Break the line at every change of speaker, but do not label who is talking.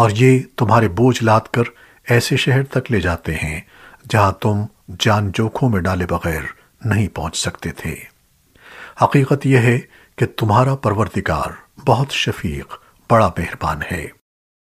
اور یہ تمہارے بوجھ لاد کر ایسے شہر تک لے جاتے ہیں جہاں تم جان جوکھوں میں ڈالے بغیر نہیں پہنچ سکتے تھے۔ حقیقت یہ ہے کہ تمہارا پروردگار بہت شفیق، بڑا مہربان ہے۔